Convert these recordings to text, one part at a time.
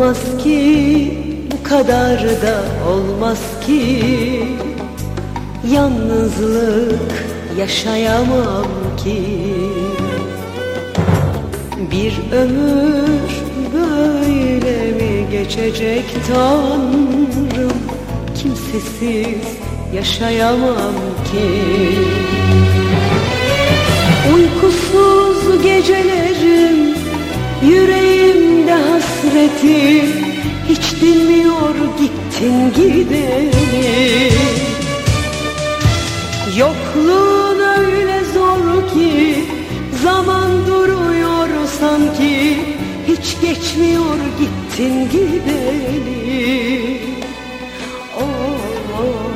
Olmaz ki bu kadar da olmaz ki. Yalnızlık yaşayamam ki. Bir ömür böyle mi geçecek Tanrım? Kimsesiz yaşayamam ki. Uykusuz gecelerim Yüreğimde hasreti Hiç dinmiyor gittin gideni Yokluğun öyle zor ki Zaman duruyor sanki. Hiç geçmiyor gittin gideli Oh, oh,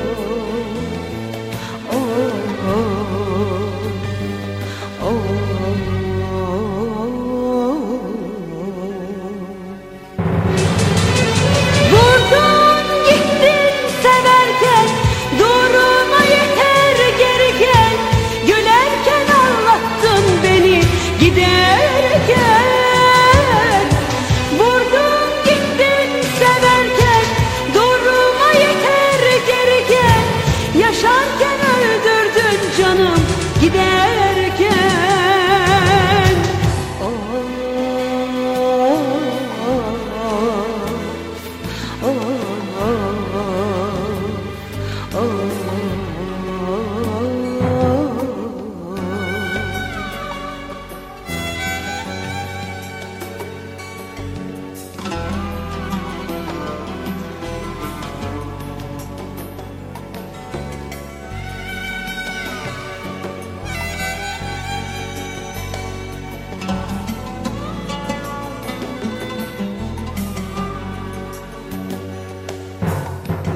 giderken Vurdun gittin severken Duruma yeter geri Yaşarken öldürdün canım giderken Oh, oh, oh, oh.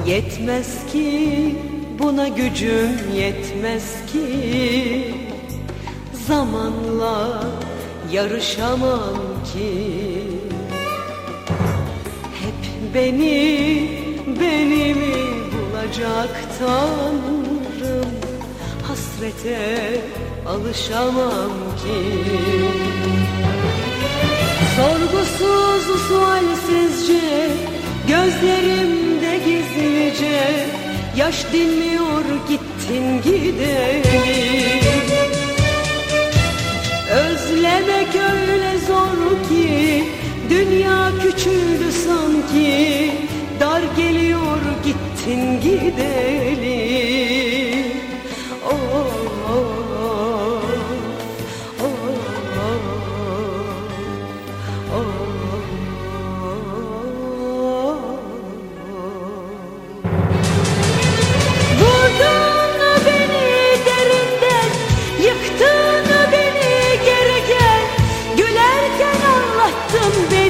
Yetmez ki buna gücüm yetmez ki. Zamanla yarışamam ki. Hep beni, beni mi bulacak Tanrım? Hasrete alışamam ki. Sorgusuz sualsizce gizlice Yaş dinmiyor gittin gideni Özlemek öyle zor ki Dünya küçüldü sanki. Dar geliyor gittin gideni I'm ready.